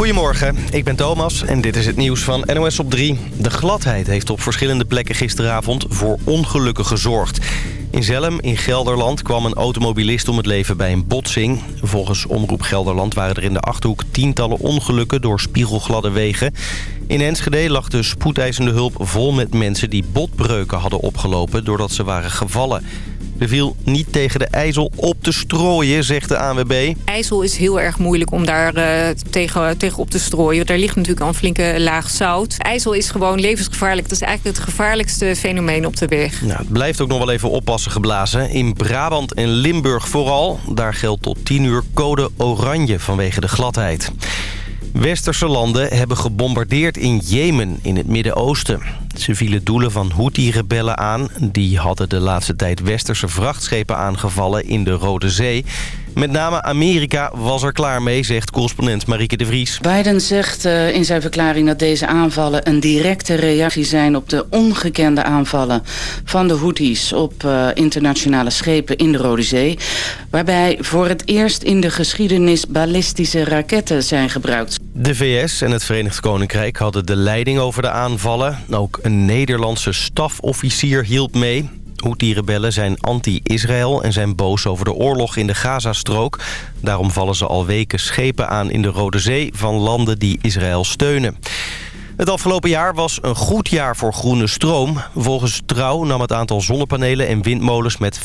Goedemorgen, ik ben Thomas en dit is het nieuws van NOS op 3. De gladheid heeft op verschillende plekken gisteravond voor ongelukken gezorgd. In Zelm in Gelderland kwam een automobilist om het leven bij een botsing. Volgens Omroep Gelderland waren er in de Achterhoek tientallen ongelukken door spiegelgladde wegen. In Enschede lag de spoedeisende hulp vol met mensen die botbreuken hadden opgelopen doordat ze waren gevallen. Er viel niet tegen de ijzel op te strooien, zegt de ANWB. IJssel is heel erg moeilijk om daar uh, tegen, tegen op te strooien. Want daar ligt natuurlijk al een flinke laag zout. IJssel is gewoon levensgevaarlijk. Dat is eigenlijk het gevaarlijkste fenomeen op de weg. Nou, het blijft ook nog wel even oppassen geblazen. In Brabant en Limburg vooral. Daar geldt tot 10 uur code oranje vanwege de gladheid. Westerse landen hebben gebombardeerd in Jemen in het Midden-Oosten. Ze vielen doelen van Houthi-rebellen aan. Die hadden de laatste tijd westerse vrachtschepen aangevallen in de Rode Zee. Met name Amerika was er klaar mee, zegt correspondent Marieke de Vries. Biden zegt uh, in zijn verklaring dat deze aanvallen een directe reactie zijn... op de ongekende aanvallen van de Houthis op uh, internationale schepen in de Rode Zee. Waarbij voor het eerst in de geschiedenis ballistische raketten zijn gebruikt. De VS en het Verenigd Koninkrijk hadden de leiding over de aanvallen. Ook een Nederlandse stafofficier hielp mee. Houthi-rebellen zijn anti-Israël en zijn boos over de oorlog in de Gazastrook. Daarom vallen ze al weken schepen aan in de Rode Zee van landen die Israël steunen. Het afgelopen jaar was een goed jaar voor groene stroom. Volgens Trouw nam het aantal zonnepanelen en windmolens met 50%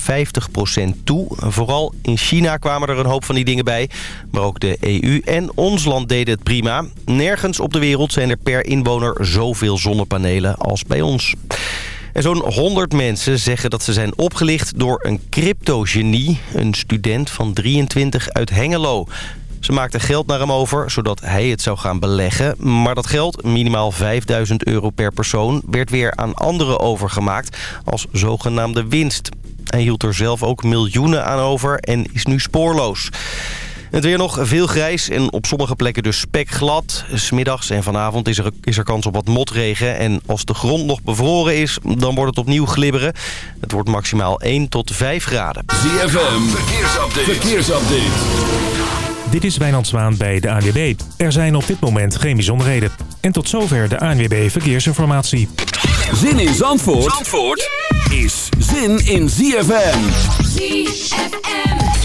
toe. Vooral in China kwamen er een hoop van die dingen bij. Maar ook de EU en ons land deden het prima. Nergens op de wereld zijn er per inwoner zoveel zonnepanelen als bij ons. En zo'n 100 mensen zeggen dat ze zijn opgelicht door een cryptogenie. Een student van 23 uit Hengelo. Ze maakten geld naar hem over, zodat hij het zou gaan beleggen. Maar dat geld, minimaal 5000 euro per persoon... werd weer aan anderen overgemaakt als zogenaamde winst. Hij hield er zelf ook miljoenen aan over en is nu spoorloos. Het weer nog veel grijs en op sommige plekken dus spekglad. Smiddags en vanavond is er, is er kans op wat motregen. En als de grond nog bevroren is, dan wordt het opnieuw glibberen. Het wordt maximaal 1 tot 5 graden. ZFM, verkeersupdate. verkeersupdate. Dit is Wijnand Zwaan bij de ANWB. Er zijn op dit moment geen bijzonderheden. En tot zover de ANWB Verkeersinformatie. Zin in Zandvoort, Zandvoort is zin in ZFM. ZFM.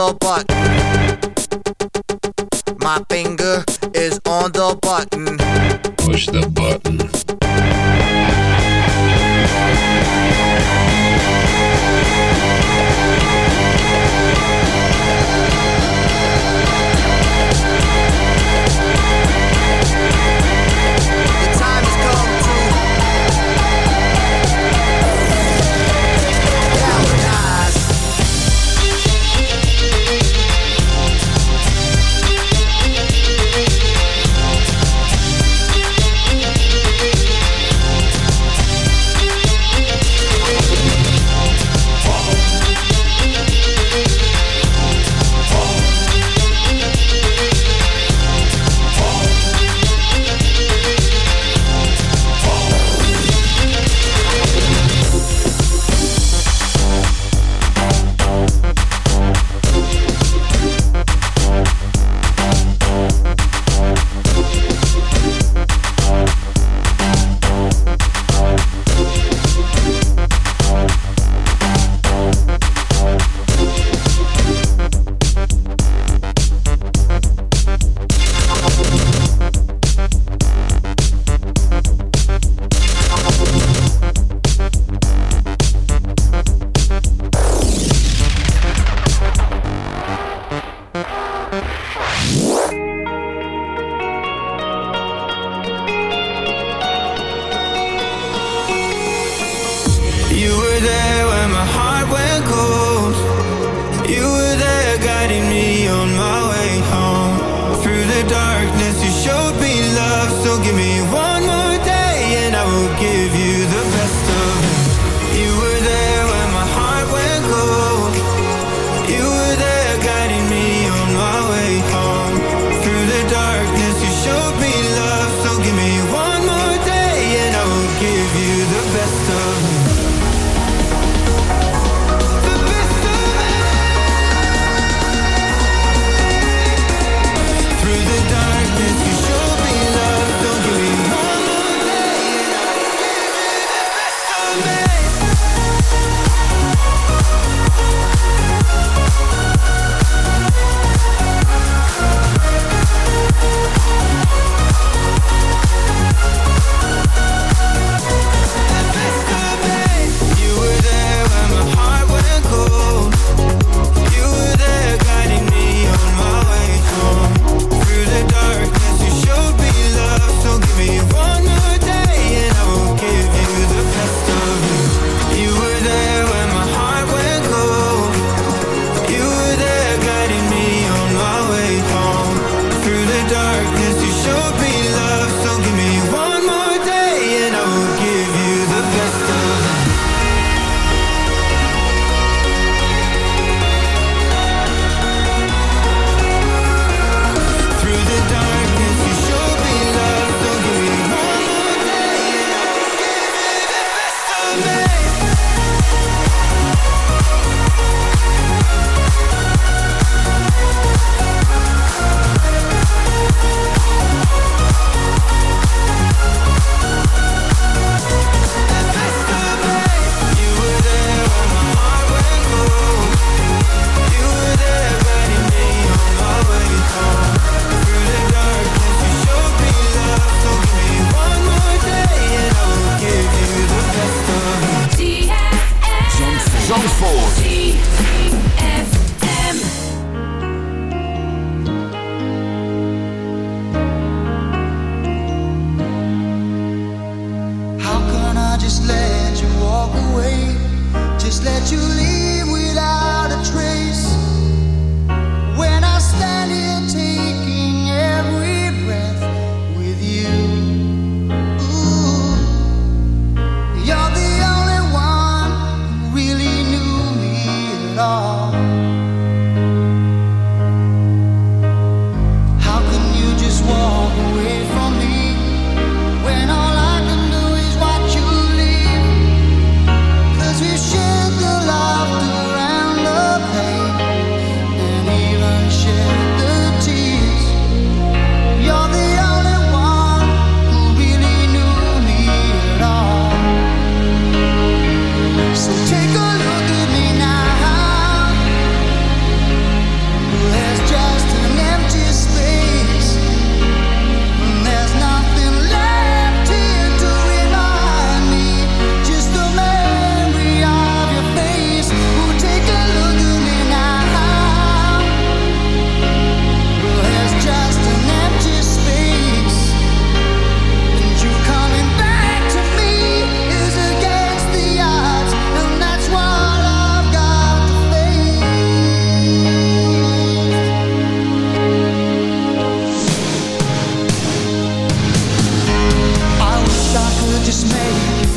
the button. My finger is on the button. Push the button.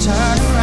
turn around.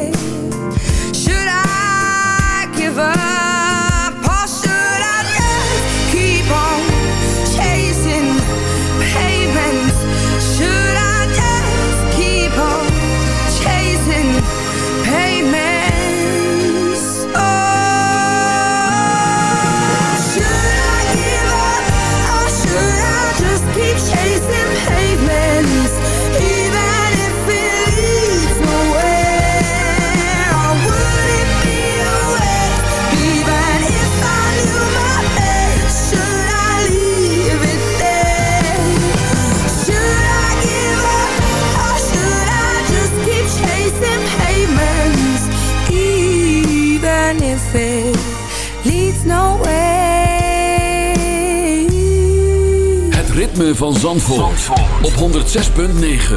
van Zandvoort, Zandvoort. op 106.9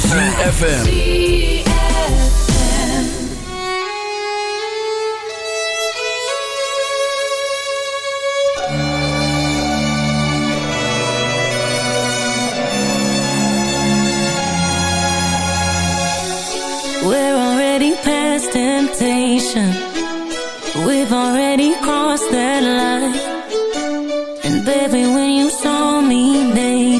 CFFM We're already past temptation. We've already crossed that line.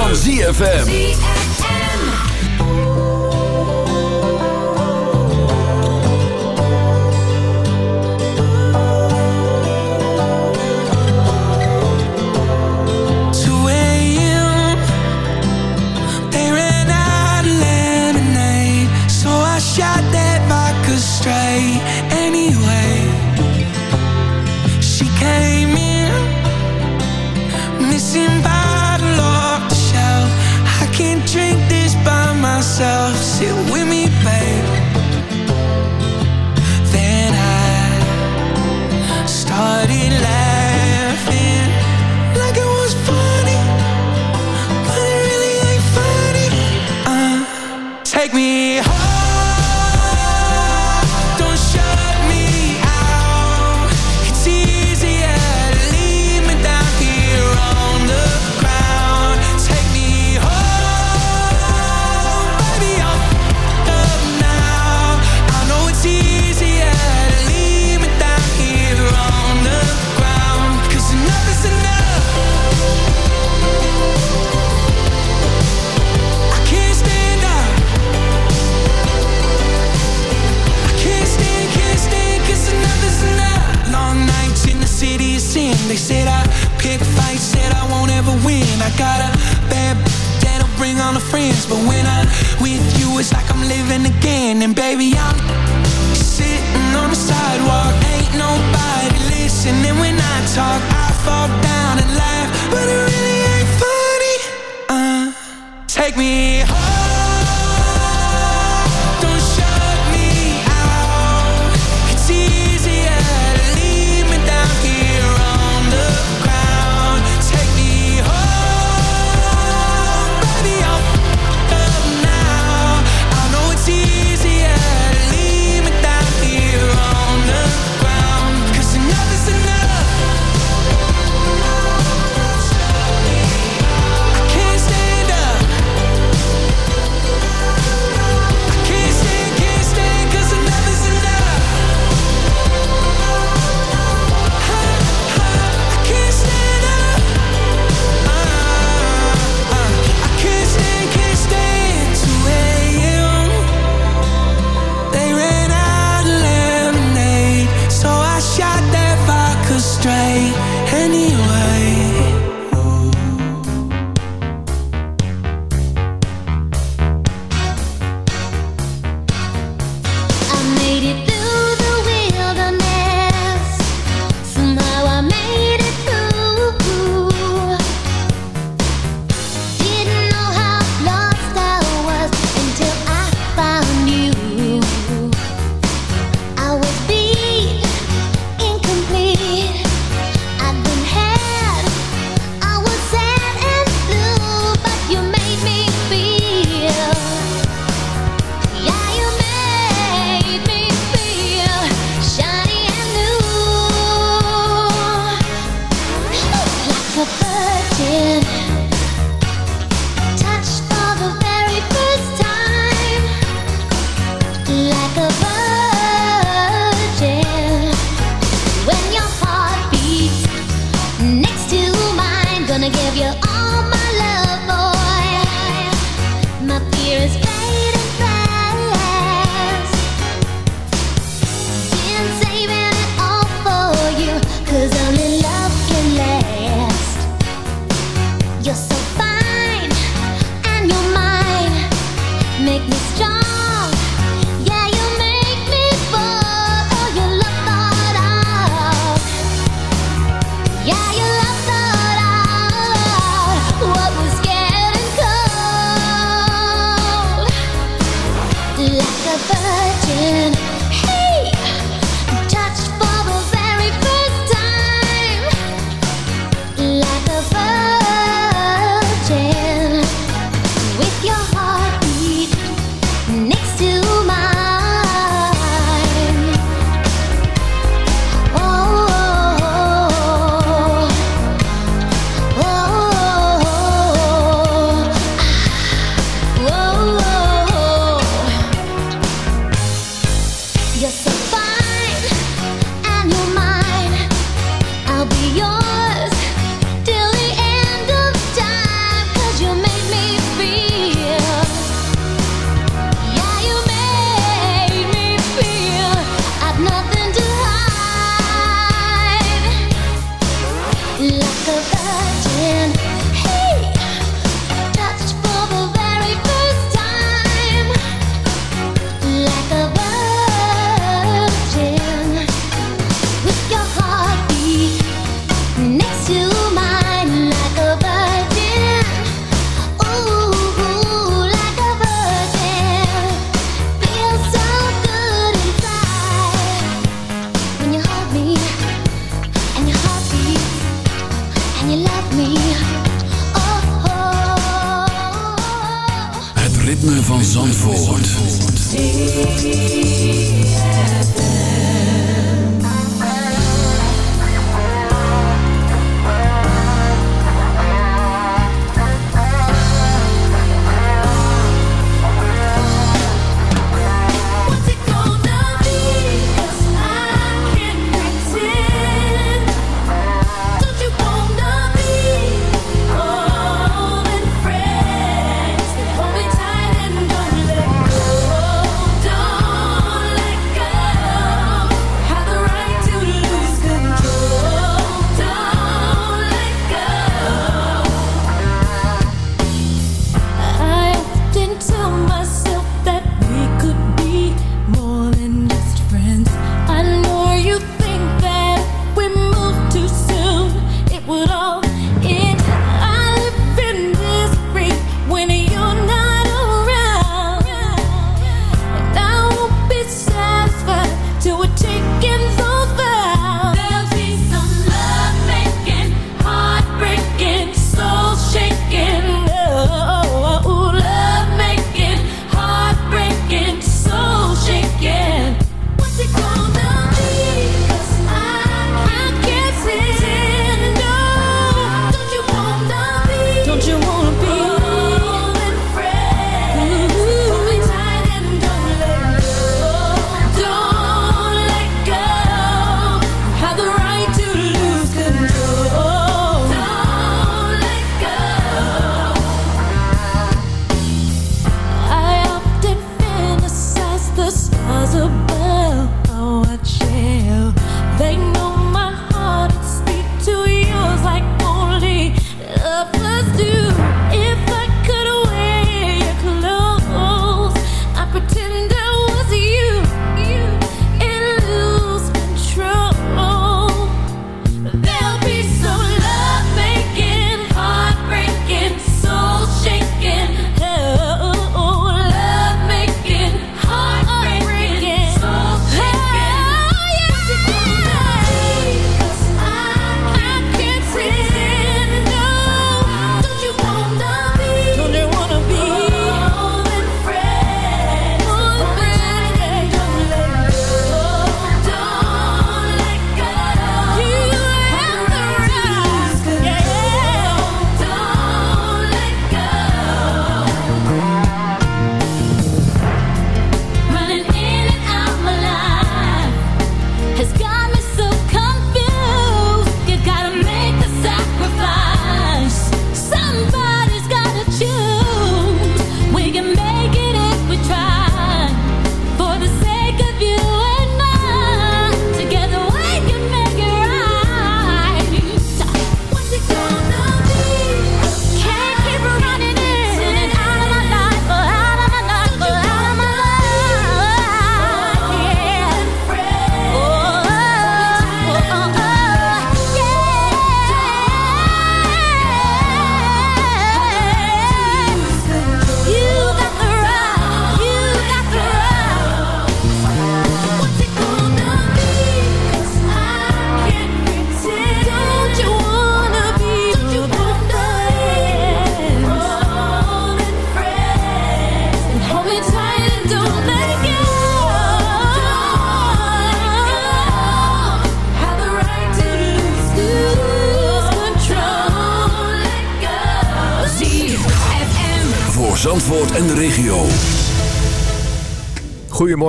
van ZFM. talk, I fall down and laugh But it really ain't funny. Uh, Take me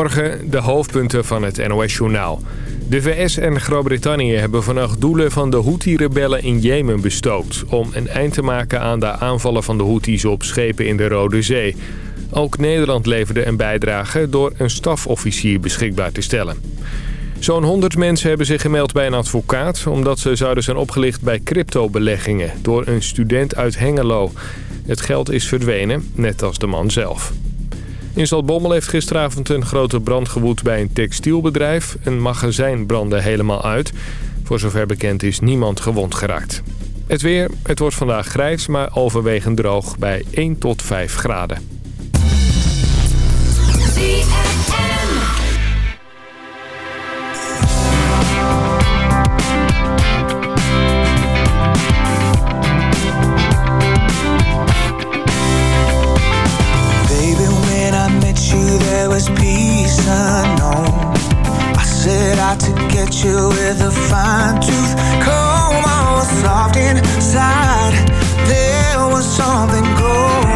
Morgen de hoofdpunten van het NOS-journaal. De VS en Groot-Brittannië hebben vannacht doelen van de Houthi-rebellen in Jemen bestookt... om een eind te maken aan de aanvallen van de Houthis op schepen in de Rode Zee. Ook Nederland leverde een bijdrage door een stafofficier beschikbaar te stellen. Zo'n 100 mensen hebben zich gemeld bij een advocaat... omdat ze zouden zijn opgelicht bij cryptobeleggingen door een student uit Hengelo. Het geld is verdwenen, net als de man zelf. In Zaltbommel heeft gisteravond een grote brand gewoed bij een textielbedrijf. Een magazijn brandde helemaal uit. Voor zover bekend is niemand gewond geraakt. Het weer, het wordt vandaag grijs, maar overwegend droog bij 1 tot 5 graden. hit you with a fine tooth comb. I was soft inside. There was something going.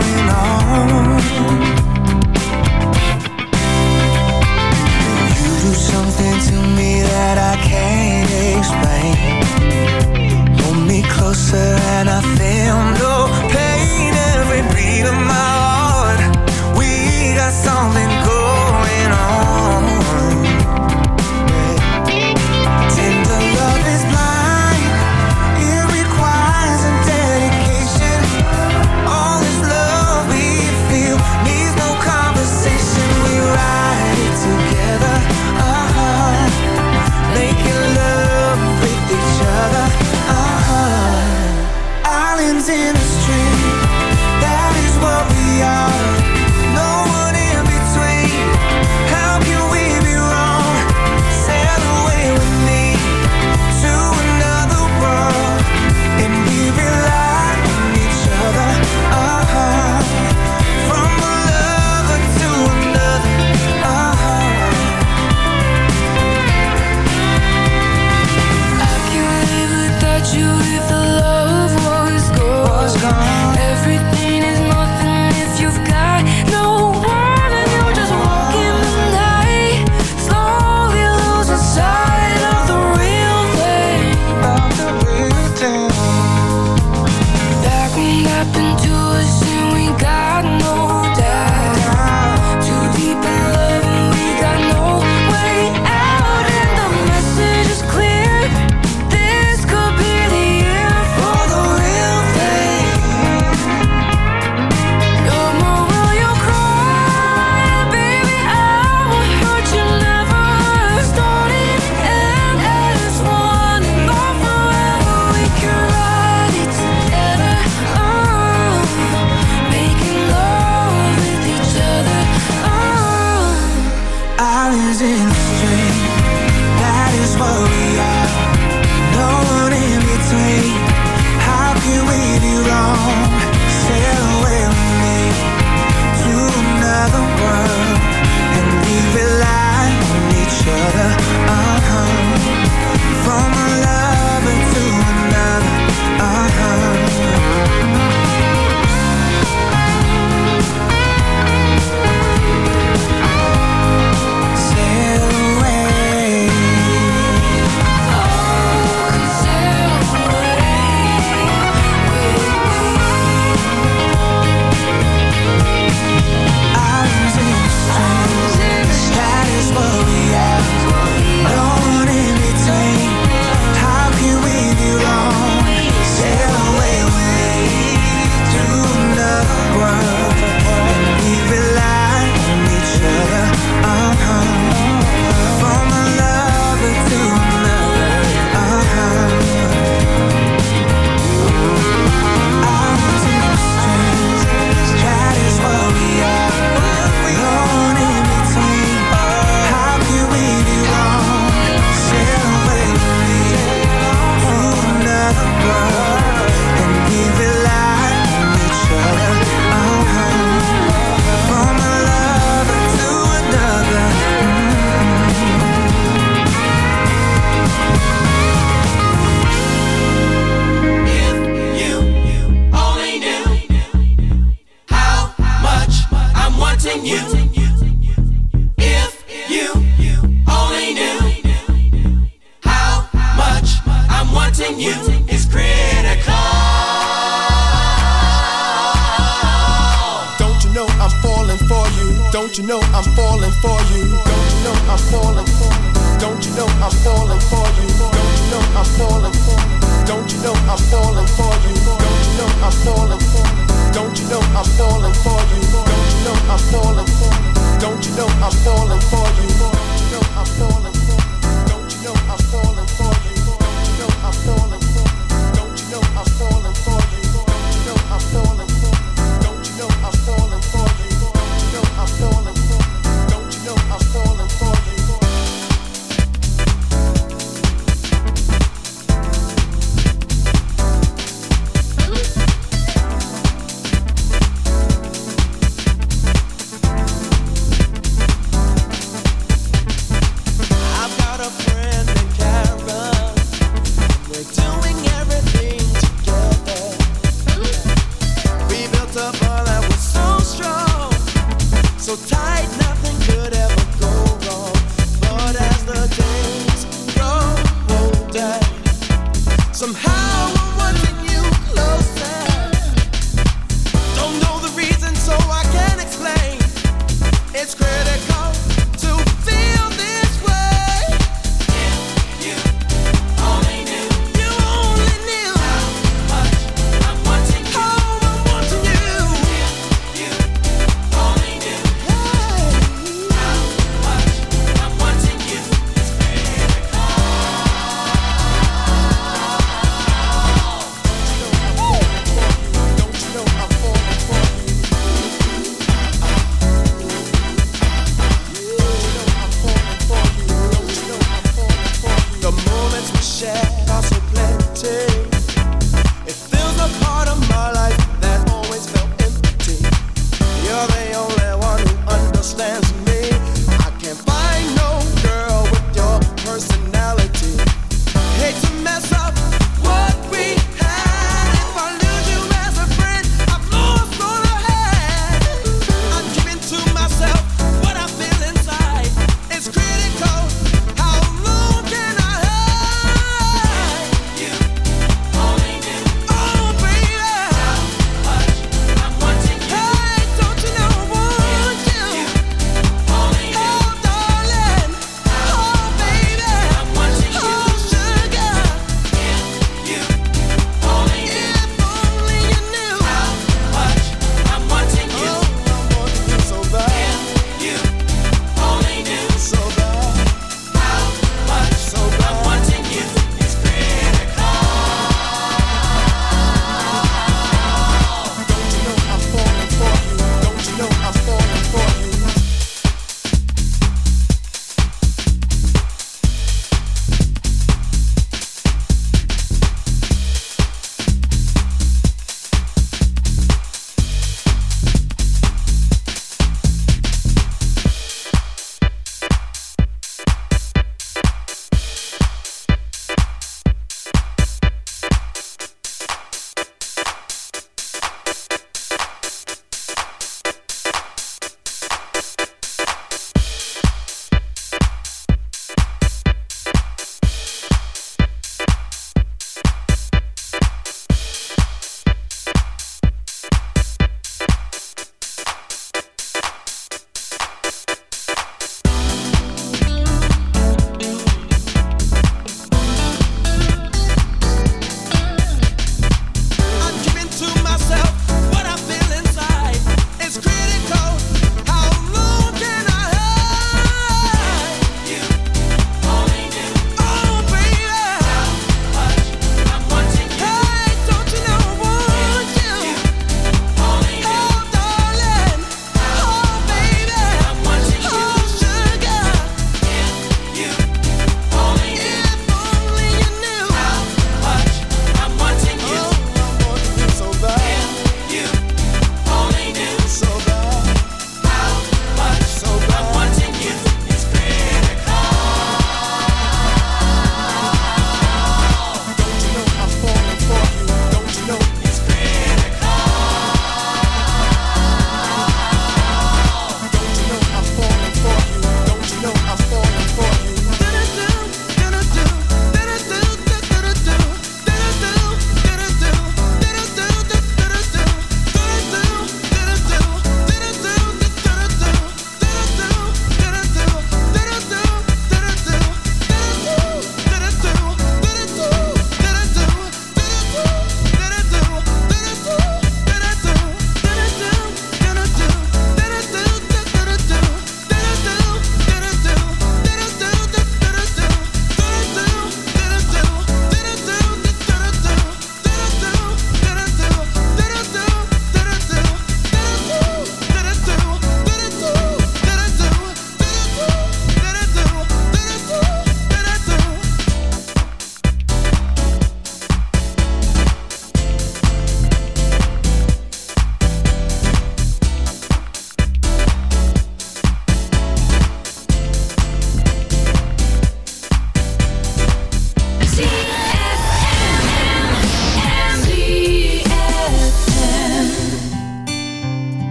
for you.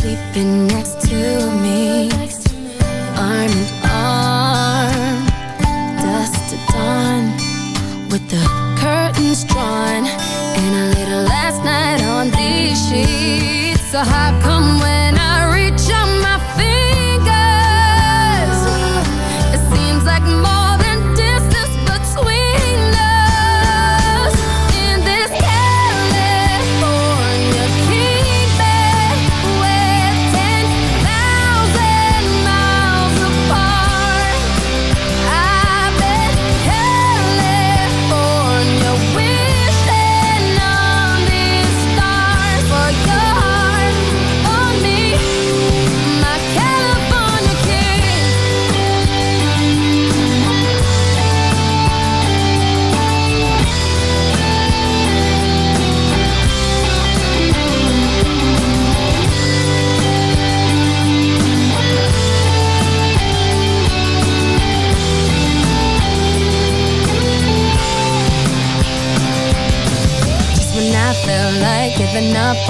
sleeping next to me, arm in arm, dusk to dawn, with the curtains drawn. And I laid last night on these sheets. So how come when giving up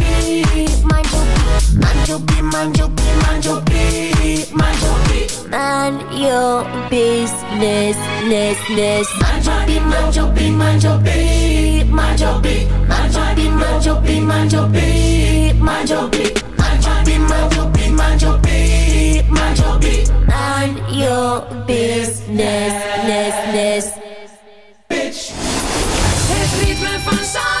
manjo B. Manjo B, manjo B, manjo B, manjo B. Man your business, less, less. Manjo B, manjo B, manjo B, manjo B. Manjo B, manjo B, manjo B, manjo B. Manjo B, manjo B, manjo B, manjo B. Man your business, less, less. Bitch. Het ritme van Zandvoort.